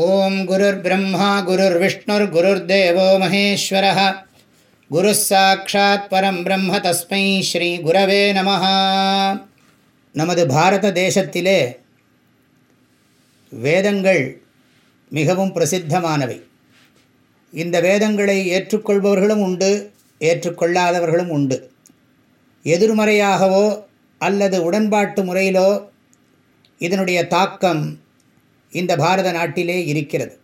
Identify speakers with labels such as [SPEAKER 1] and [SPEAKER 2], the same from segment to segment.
[SPEAKER 1] ஓம் குருர் பிரம்மா குருர் விஷ்ணுர் குருர்தேவோ மகேஸ்வர குரு சாட்சாத் பரம் பிரம்ம தஸ்மை ஸ்ரீ குரவே நம. நமது பாரத தேசத்திலே வேதங்கள் மிகவும் பிரசித்தமானவை. இந்த வேதங்களை ஏற்றுக்கொள்பவர்களும் உண்டு ஏற்றுக்கொள்ளாதவர்களும் உண்டு. எதிர்மறையாகவோ அல்லது உடன்பாட்டு முறையிலோ இதனுடைய தாக்கம் இந்த பாரத நாட்டிலே இருக்கிறது.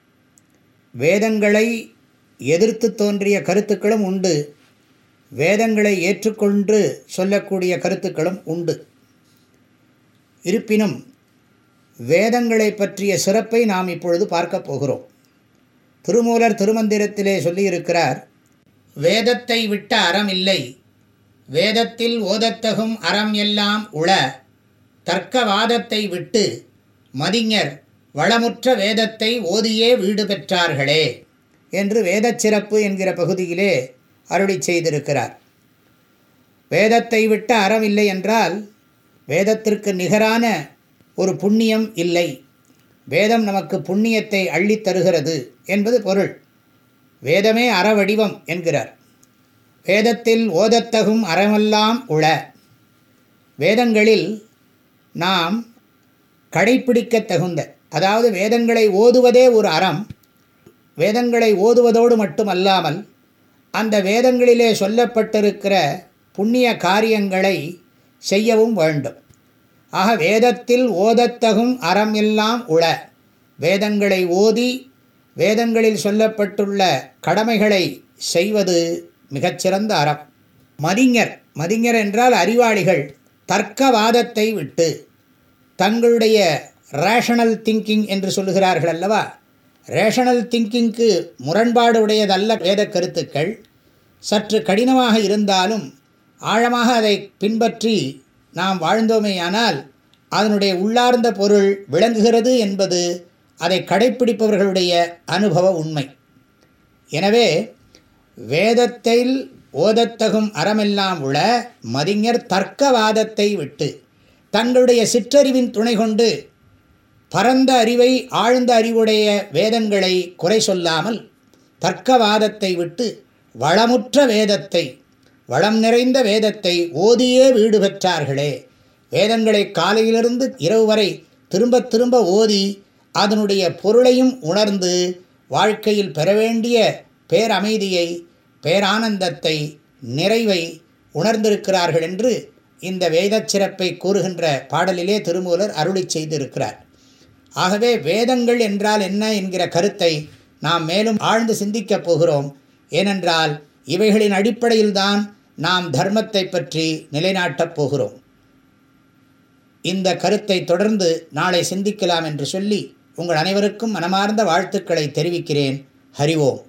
[SPEAKER 1] வேதங்களை எதிர்த்து தோன்றிய கருத்துக்களும் உண்டு. வேதங்களை ஏற்றுக்கொண்டு சொல்லக்கூடிய கருத்துக்களும் உண்டு. இருப்பினும் வேதங்களை பற்றிய சிறப்பை நாம் இப்பொழுது பார்க்க போகிறோம். திருமூலர் திருமந்திரத்திலே சொல்லியிருக்கிறார் வேதத்தை விட்ட அறம் இல்லை. வேதத்தில் ஓதத்தகும் அறம் எல்லாம் உள. தர்க்கவாதத்தை விட்டு மதிஞர் வளமுற்ற வேதத்தை ஓதியே வீடு பெற்றார்களே என்று வேதச் சிறப்பு என்கிற பகுதியிலே அருளி செய்திருக்கிறார். வேதத்தை விட்ட அறம் இல்லை என்றால் வேதத்திற்கு நிகரான ஒரு புண்ணியம் இல்லை. வேதம் நமக்கு புண்ணியத்தை அள்ளித் தருகிறது என்பது பொருள். வேதமே அறவடிவம் என்கிறார். வேதத்தில் ஓதத்தகும் அறமெல்லாம் உள. வேதங்களில் நாம் கடைப்பிடிக்க தகுந்த அதாவது வேதங்களை ஓதுவதே ஒரு அறம் வேதங்களை ஓதுவதோடு மட்டுமல்லாமல் அந்த வேதங்களிலே சொல்லப்பட்டிருக்கிற புண்ணிய காரியங்களை செய்யவும் வேண்டும். ஆக வேதத்தில் ஓதத்தகும் அறம் எல்லாம் உள. வேதங்களை ஓதி வேதங்களில் சொல்லப்பட்டுள்ள கடமைகளை செய்வது மிகச்சிறந்த அறம். மதிஞர் மதிஞர் என்றால் அறிவாளிகள் தர்க்கவாதத்தை விட்டு தங்களுடைய ரேஷனல் திங்கிங் என்று சொல்லுகிறார்கள் அல்லவா? ரேஷனல் திங்கிங்க்கு முரண்பாடு உடையதல்ல வேத கருத்துக்கள். சற்று கடினமாக இருந்தாலும் ஆழமாக அதை பின்பற்றி நாம் வாழ்ந்தோமேயானால் அதனுடைய உள்ளார்ந்த பொருள் விளங்குகிறது என்பது அதை கடைப்பிடிப்பவர்களுடைய அனுபவ உண்மை. எனவே வேதத்தில் ஓதத்தகும் அறமெல்லாம் உள்ள மதிஞர் தர்க்கவாதத்தை விட்டு தங்களுடைய சிற்றறிவின் துணை கொண்டு பரந்த அறிவை ஆழ்ந்த அறிவுடைய வேதங்களை குறை சொல்லாமல் தர்க்கவாதத்தை விட்டு வளமுற்ற வேதத்தை வளம் நிறைந்த வேதத்தை ஓதியே வீடு பெற்றார்களே. வேதங்களை காலையிலிருந்து இரவு வரை திரும்ப திரும்ப ஓதி அதனுடைய பொருளையும் உணர்ந்து வாழ்க்கையில் பெற வேண்டிய பேரமைதியை பேரானந்தத்தை நிறைவை உணர்ந்திருக்கிறார்கள் என்று இந்த வேத சிறப்பை கூறுகின்ற பாடலிலே திருமூலர் அருளி செய்திருக்கிறார். ஆகவே வேதங்கள் என்றால் என்ன என்கிற கருத்தை நாம் மேலும் ஆழ்ந்து சிந்திக்கப் போகிறோம். ஏனென்றால் இவைகளின் அடிப்படையில்தான் நாம் தர்மத்தை பற்றி நிலைநாட்டப் போகிறோம். இந்த கருத்தை தொடர்ந்து நாளை சிந்திக்கலாம் என்று சொல்லி உங்கள் அனைவருக்கும் மனமார்ந்த வாழ்த்துக்களை தெரிவிக்கிறேன். ஹரிவோம்